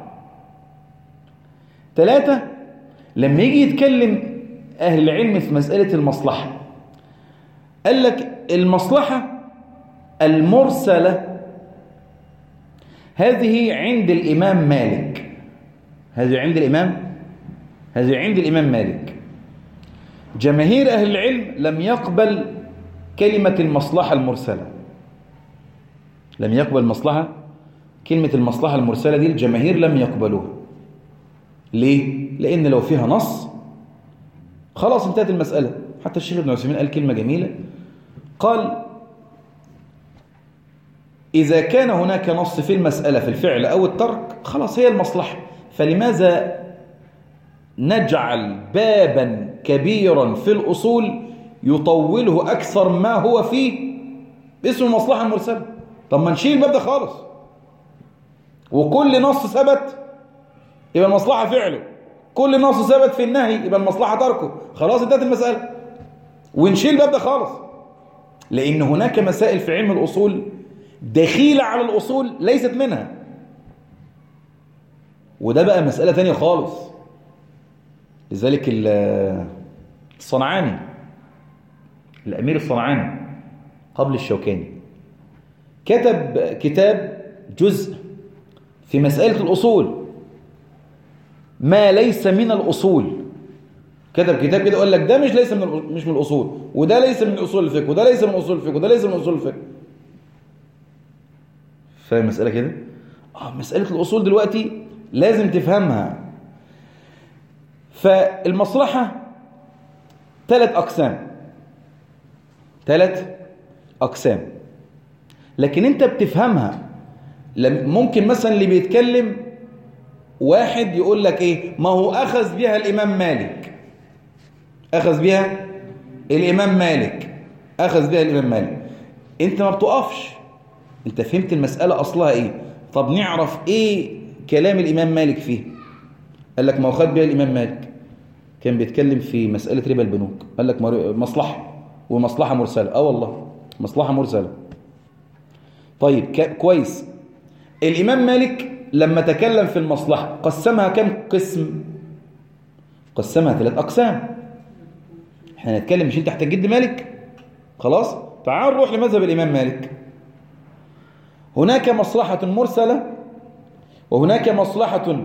ثلاثة لما يجي يتكلم أهل العلم في مسألة المصلحة قال لك المصلحة المرسلة هذه عند الإمام مالك. هذه عند الإمام هذه عند الإمام مالك. جماهير أهل العلم لم يقبل كلمة المصلحة المرسلة. لم يقبل مصلحة كلمة المصلحة المرسلة دي الجماهير لم يقبلوها. ليه؟ لأن لو فيها نص خلاص انتهت المسألة. حتى الشيخ ابن عثيمين قال كلمة جميلة. قال إذا كان هناك نص في المسألة في الفعل أو الترك خلاص هي المصلحة. فلماذا نجعل بابا كبيرا في الأصول يطوله أكثر ما هو فيه؟ اسم المصلحة المرسلة. طب ما نشيل الباب ده خالص. وكل نص ثبت يبقى المصلحة فعله. كل نص ثبت في النهي يبقى المصلحة تركه. خلاص انتهت المسألة. ونشيل الباب ده خالص. لأن هناك مسائل في علم الأصول دخيلة على الأصول ليست منها. وده بقى مسألة تانية خالص. لذلك الصنعاني الأمير الصنعاني قبل الشوكاني كتب كتاب جزء في مسألة الأصول. ما ليس من الأصول. كتب كتاب كده يقول لك ده مش ليس من مش من الأصول. وده ليس من أصول الفقه وده ليس من أصول الفقه وده ليس من أصول الفقه. فاهم المسألة كده؟ آه مسألة الأصول دلوقتي لازم تفهمها. فالمصلحة ثلاث أقسام. ثلاث أقسام. لكن أنت بتفهمها. ممكن مثلا اللي بيتكلم واحد يقول لك إيه؟ ما هو أخذ بها الإمام مالك. أخذ بها الإمام مالك. أخذ بها الإمام مالك. أنت ما بتقفش. أنت فهمت المسألة أصلها إيه؟ طب نعرف إيه كلام الإمام مالك فيه؟ قال لك ما هو خد بها الإمام مالك. كان بيتكلم في مسألة ربا البنوك. قال لك مصلحة. ومصلحة مرسلة. آه والله. مصلحة مرسلة. طيب كويس. الإمام مالك لما تكلم في المصلحة قسمها كم قسم؟ قسمها ثلاث أقسام. إحنا نتكلم مش تحت الجد مالك؟ خلاص؟ تعال نروح لمذهب الإمام مالك. هناك مصلحة مرسلة وهناك مصلحة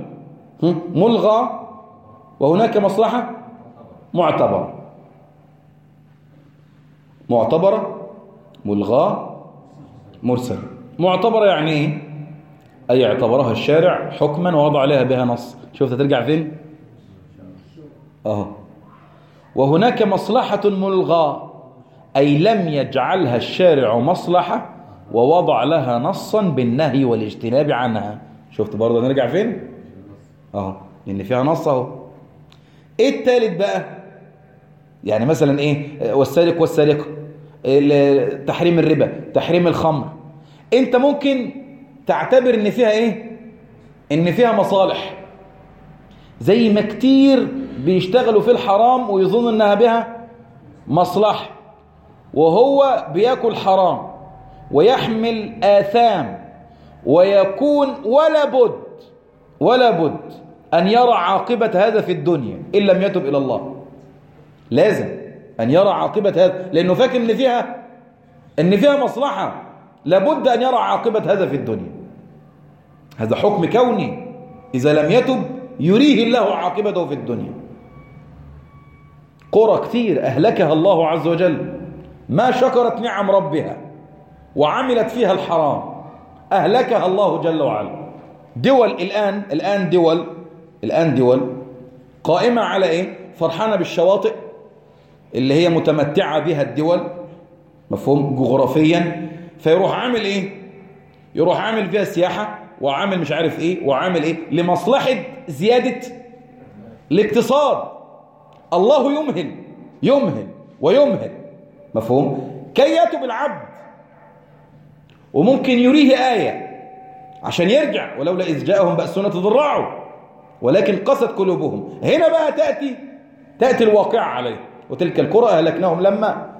ملغى وهناك مصلحة معتبرة. معتبرة ملغاة مرسلة معتبرة يعني إيه؟ أي اعتبرها الشارع حكما ووضع عليها بها نص. شوف ترجع فين؟ أهو. وهناك مصلحة ملغاة أي لم يجعلها الشارع مصلحة ووضع لها نصا بالنهي والاجتناب عنها. شفت برضه نرجع فين؟ أهو. لأن فيها نص أهو. إيه التالت بقى؟ يعني مثلا إيه؟ والسارق والسارقه تحريم الربا تحريم الخمر. أنت ممكن تعتبر إن فيها إيه؟ إن فيها مصالح. زي ما كتير بيشتغلوا في الحرام ويظن إنها بها مصلحة. وهو بياكل حرام ويحمل آثام ويكون ولا بد ولا بد أن يرى عاقبة هذا في الدنيا إن لم يتب إلى الله. لازم أن يرى عاقبة هذا لأنه فاكر إن فيها إن فيها مصلحة. لابد أن يرى عاقبة هذا في الدنيا. هذا حكم كوني. إذا لم يتب يريه الله عاقبته في الدنيا. قرى كثير أهلكها الله عز وجل. ما شكرت نعم ربها وعملت فيها الحرام. أهلكها الله جل وعلا. دول الآن الآن دول الآن دول قائمة على إيه؟ فرحانة بالشواطئ اللي هي متمتعة بها الدول مفهوم؟ جغرافيا. فيروح عامل إيه؟ يروح عامل فيها سياحة. وعامل مش عارف إيه وعامل إيه؟ لمصلحة زيادة الاقتصاد. الله يمهل يمهل ويمهل. مفهوم؟ كي يتب العبد وممكن يريه آية عشان يرجع ولولا إذ جاءهم بأسنا تضرعوا. ولكن قست قلوبهم. هنا بقى تأتي تأتي الواقع عليه. وتلك الكرة أهلكناهم لما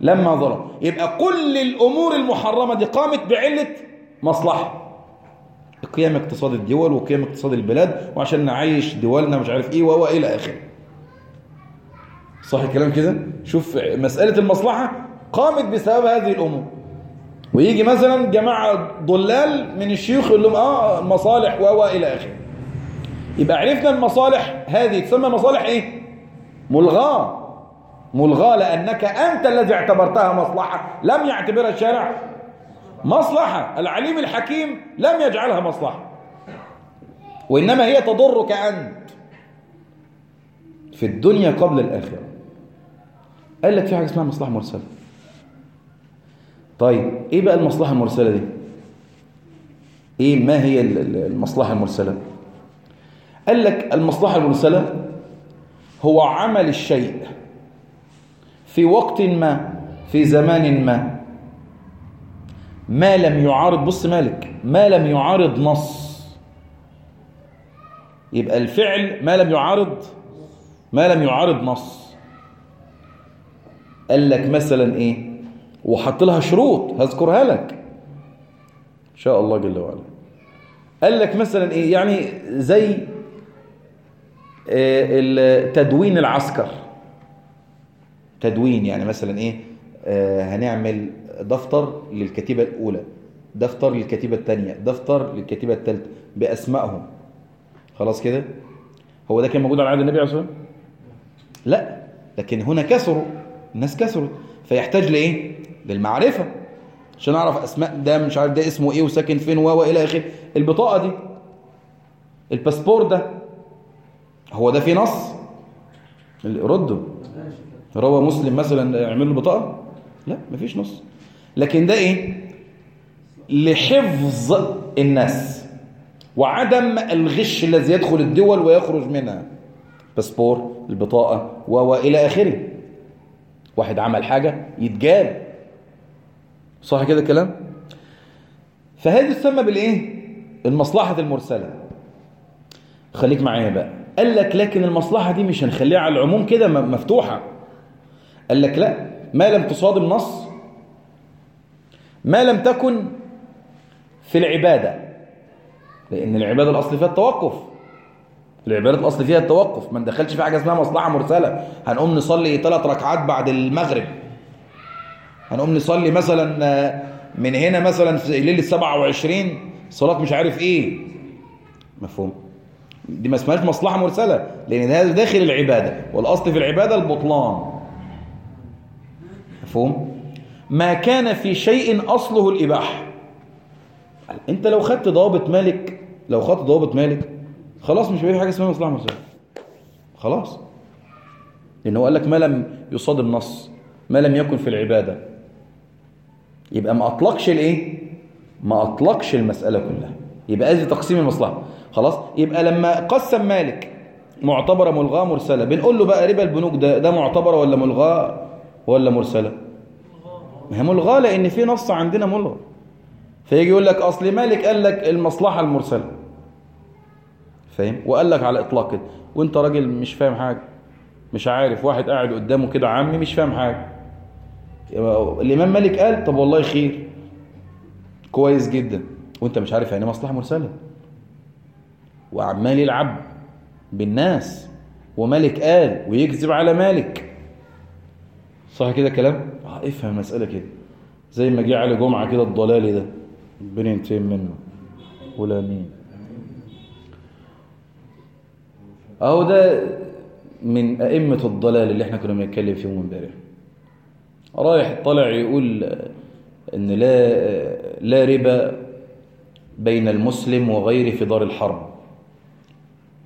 لما ظلم يبقى كل الأمور المحرمة دي قامت بعلة مصلحة. قيام اقتصاد الدول وقيام اقتصاد البلاد وعشان نعيش دولنا مش عارف إيه وهو إلى آخره. صح الكلام كده؟ شوف مسألة المصلحة قامت بسبب هذه الأمور. ويجي مثلا جماعة ضلال من الشيوخ يقول لهم آه المصالح وهو إلى آخره. يبقى عرفنا المصالح هذه تسمى مصالح إيه؟ ملغاة. ملغاة لأنك أنت الذي اعتبرتها مصلحة لم يعتبرها الشارع. مصلحة. العليم الحكيم لم يجعلها مصلحة. وإنما هي تضرك أنت في الدنيا قبل الآخرة. قال لك في حاجة اسمها مصلحة مرسلة. طيب إيه بقى المصلحة المرسلة دي؟ إيه ما هي المصلحة المرسلة؟ قال لك المصلحة المرسلة هو عمل الشيء في وقت ما في زمان ما. ما لم يعارض بص مالك ما لم يعارض نص. يبقى الفعل ما لم يعارض ما لم يعارض نص. قال لك مثلا إيه؟ وحط لها شروط هذكرها لك. إن شاء الله جل وعلا. قال لك مثلا إيه؟ يعني زي تدوين العسكر. تدوين يعني مثلا إيه؟ آه هنعمل دفتر للكتيبة الأولى دفتر للكتيبة الثانية دفتر للكتيبة الثالثة بأسمائهم. خلاص كده؟ هو ده كان موجود على عهد النبي عليه الصلاة والسلام؟ لا لكن هنا كسروا الناس كسروا. فيحتاج لإيه؟ للمعرفة. عشان أعرف أسماء ده مش عارف ده اسمه إيه وساكن فين و إلى آخره. البطاقة دي الباسبور ده هو ده في نص؟ رده. روى مسلم مثلا يعمل له بطاقة؟ لا مفيش نص. لكن ده إيه؟ لحفظ الناس. وعدم الغش الذي يدخل الدول ويخرج منها. باسبور البطاقة وإلى آخره. واحد عمل حاجة يتجاب. صح كده الكلام؟ فهذه تسمى بالإيه؟ المصلحة المرسلة. خليك معايا بقى. قال لك لكن المصلحة دي مش هنخليها على العموم كده مفتوحة. قال لك لا ما لم تصادم نص ما لم تكن في العبادة لأن العبادة الأصل فيها التوقف. العبادة الأصل فيها التوقف. ما ندخلش في حاجة اسمها مصلحة مرسلة. هنقوم نصلي ثلاث ركعات بعد المغرب. هنقوم نصلي مثلا من هنا مثلا في ليلة 27 صلاة مش عارف إيه. مفهوم؟ دي ما اسمهاش مصلحة مرسلة لأن هذا داخل العبادة. والأصل في العبادة البطلان. مفهوم؟ ما كان في شيء أصله الإباحة أنت لو خدت ضابط مالك لو خدت ضابط مالك خلاص مش بيبقى حاجة اسمها مصلحة مرسلة خلاص. لأن هو قال لك ما لم يصادم نص ما لم يكن في العبادة. يبقى ما أطلقش الإيه؟ ما أطلقش المسألة كلها. يبقى هذه تقسيم المصلحة. خلاص. يبقى لما قسم مالك معتبرة ملغاة مرسلة بنقول له بقى ربا البنوك ده ده معتبرة ولا ملغاة ولا مرسلة؟ ما هي ملغاة لأن في نص عندنا ملغى فيجي يقول لك أصل مالك قال لك المصلحة المرسلة. فاهم؟ وقال لك على إطلاق كده. وأنت راجل مش فاهم حاجة. مش عارف. واحد قاعد قدامه كده عمي مش فاهم حاجة. الإمام مالك قال طب والله خير. كويس جدا. وأنت مش عارف يعني مصلحة مرسلة. وعمال يلعب بالناس. ومالك قال ويكذب على مالك. صح كده كلام؟ آه افهم المسألة كده. زي ما جه علي جمعة كده الضلالي ده. ربنا ينتهي منه. ولا مين. أهو ده من أئمة الضلال اللي إحنا كنا بنتكلم فيهم امبارح. رايح طلع يقول إن لا لا ربا بين المسلم وغيره في دار الحرب.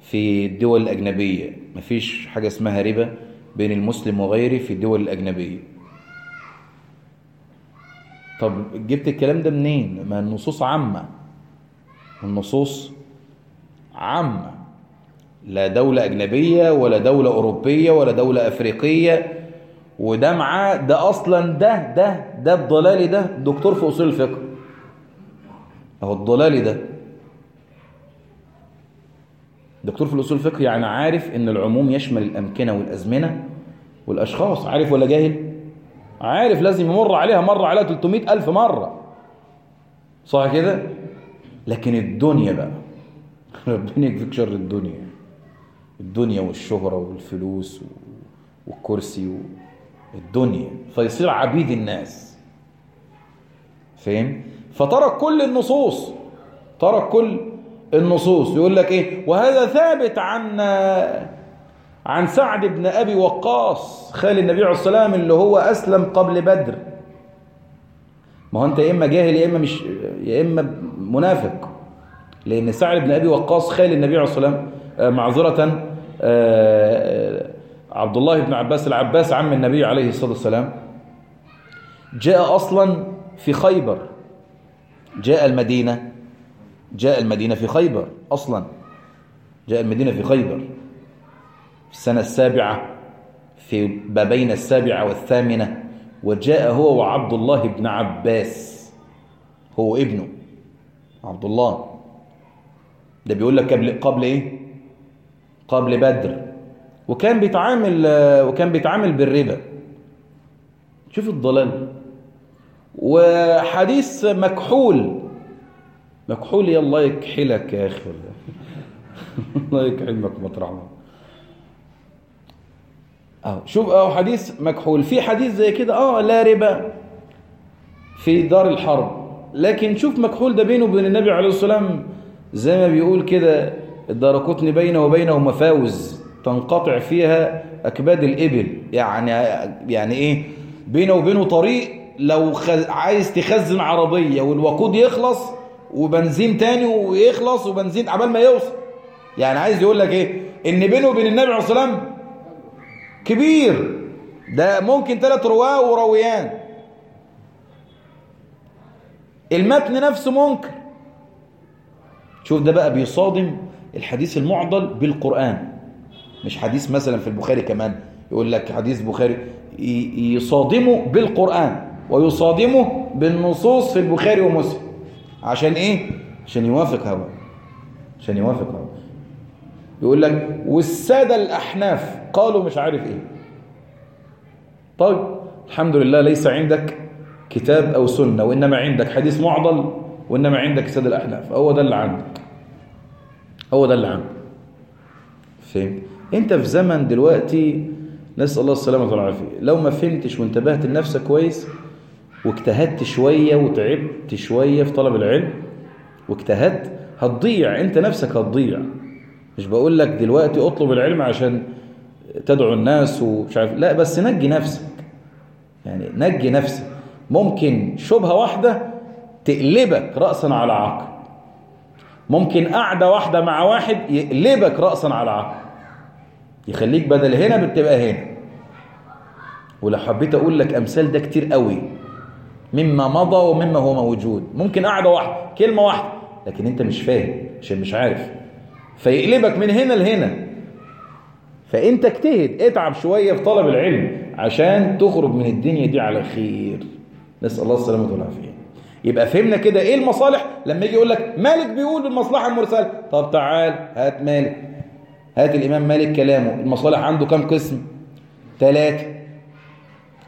في الدول الأجنبية. مفيش حاجة اسمها ربا. بين المسلم وغيره في الدول الأجنبية. طب جبت الكلام ده منين؟ ما النصوص عامة. النصوص عامة. لا دولة أجنبية ولا دولة أوروبية ولا دولة أفريقية. وده معاه ده أصلا ده ده ده الضلالي ده دكتور في أصول الفقه. أهو الضلالي ده. دكتور في الأصول الفقه يعني عارف إن العموم يشمل الأمكنة والأزمنة والأشخاص عارف ولا جاهل؟ عارف لازم يمر عليها مرة عليها 300 ألف مرة. صح كده؟ لكن الدنيا بقى <laughs> ربنا يكفيك شر الدنيا. الدنيا والشهرة والفلوس والكرسي والدنيا فيصير عبيد الناس. فاهم؟ فترك كل النصوص. ترك كل النصوص. يقول لك إيه؟ وهذا ثابت عن عن سعد بن أبي وقاص خال النبي عليه الصلاة والسلام اللي هو أسلم قبل بدر. ما هو أنت يا إما جاهل يا إما مش يا إما منافق. لأن سعد بن أبي وقاص خال النبي عليه الصلاة والسلام معذرة عبد الله بن عباس العباس عم النبي عليه الصلاة والسلام. جاء أصلا في خيبر. جاء المدينة. جاء المدينة في خيبر أصلا جاء المدينة في خيبر في السنة السابعة في ما بين السابعة والثامنة وجاء هو وعبد الله بن عباس. هو ابنه عبد الله. ده بيقول لك قبل قبل إيه؟ قبل بدر. وكان بيتعامل وكان بيتعامل بالربا. شوف الضلال. وحديث مكحول مكحول يا الله يكحلك يا أخي. <laughs> الله يكحلك مطرح آه شوف آه حديث مكحول. في حديث زي كده آه لا ربا في دار الحرب. لكن شوف مكحول ده بينه وبين النبي عليه الصلاة والسلام. زي ما بيقول كده الدارقطني بينه وبينه مفاوز تنقطع فيها أكباد الإبل. يعني يعني إيه؟ بينه وبينه طريق. لو. عايز تخزن عربية والوقود يخلص وبنزين تاني ويخلص وبنزين عبال ما يوصل. يعني عايز يقول لك إيه؟ إن بينه وبين النبي عليه الصلاة والسلام كبير. ده ممكن ثلاث رواة وراويان المتن نفسه منكر. شوف ده بقى بيصادم الحديث المعضل بالقرآن. مش حديث مثلا في البخاري كمان. يقول لك حديث بخاري يصادمه بالقرآن ويصادمه بالنصوص في البخاري ومسلم. عشان إيه؟ عشان يوافق هوا. عشان يوافق هوا. يقول لك والسادة الأحناف قالوا مش عارف إيه. طيب الحمد لله ليس عندك كتاب أو سنة وإنما عندك حديث معضل وإنما عندك سادة الأحناف. هو ده اللي عندك. هو ده اللي عندك. فهم أنت في زمن دلوقتي نسأل الله السلامة والعافية. لو ما فهمتش وانتبهت لنفسك كويس واجتهدت شوية وتعبت شوية في طلب العلم واجتهدت هتضيع انت نفسك هتضيع. مش بقول لك دلوقتي اطلب العلم عشان تدعو الناس ومش عارف لا بس نجي نفسك. يعني نجي نفسك. ممكن شبهة واحدة تقلبك رأسا على عقل. ممكن قعدة واحدة مع واحد يقلبك رأسا على عقل. يخليك بدل هنا بتبقى هنا. ولو حبيت أقول لك أمثال ده كتير قوي. مما مضى ومما هو موجود. ممكن قعدة واحدة كلمة واحدة لكن أنت مش فاهم عشان مش عارف. فيقلبك من هنا لهنا. فأنت اجتهد اتعب شوية في طلب العلم عشان تخرج من الدنيا دي على خير. نسأل الله السلامة والعافية. يبقى فهمنا كده إيه المصالح؟ لما يجي يقول لك مالك بيقول بالمصلحة المرسلة. طب تعال هات مالك. هات الإمام مالك كلامه. المصالح عنده كم قسم؟ ثلاثة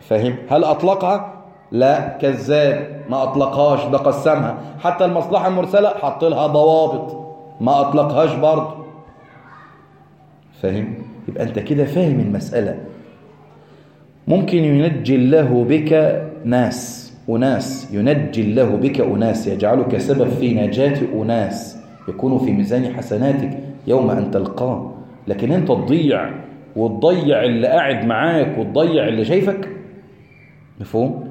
فاهم؟ هل أطلقها؟ لا كذاب ما أطلقهاش ده قسمها حتى المصلحة المرسلة حط لها ضوابط. ما أطلقهاش برضه. فاهم؟ يبقى أنت كده فاهم المسألة. ممكن ينجي الله بك ناس أناس. ينجي الله بك أناس. يجعلك سبب في نجاة أناس. يكونوا في ميزان حسناتك يوم أن تلقاه. لكن أنت تضيع وتضيع اللي قاعد معاك وتضيع اللي شايفك. مفهوم؟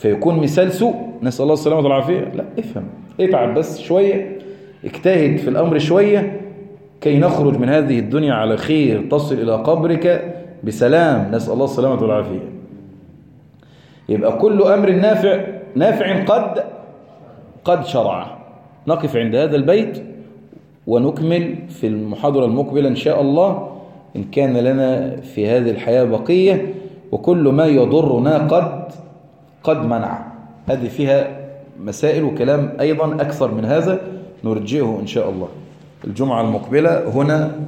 فيكون مثال سوء. نسأل الله السلامة والعافية. لا افهم. اتعب بس شوية. اجتهد في الأمر شوية كي نخرج من هذه الدنيا على خير. تصل إلى قبرك بسلام. نسأل الله السلامة والعافية. يبقى كل أمر نافع. نافع قد قد شرع. نقف عند هذا البيت ونكمل في المحاضرة المقبلة إن شاء الله. إن كان لنا في هذه الحياة بقية. وكل ما يضرنا قد قد منع. هذه فيها مسائل وكلام أيضا أكثر من هذا نرجئه إن شاء الله. الجمعة المقبلة هنا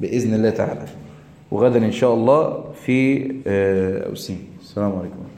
بإذن الله تعالى. وغدا إن شاء الله في أوسين. السلام عليكم.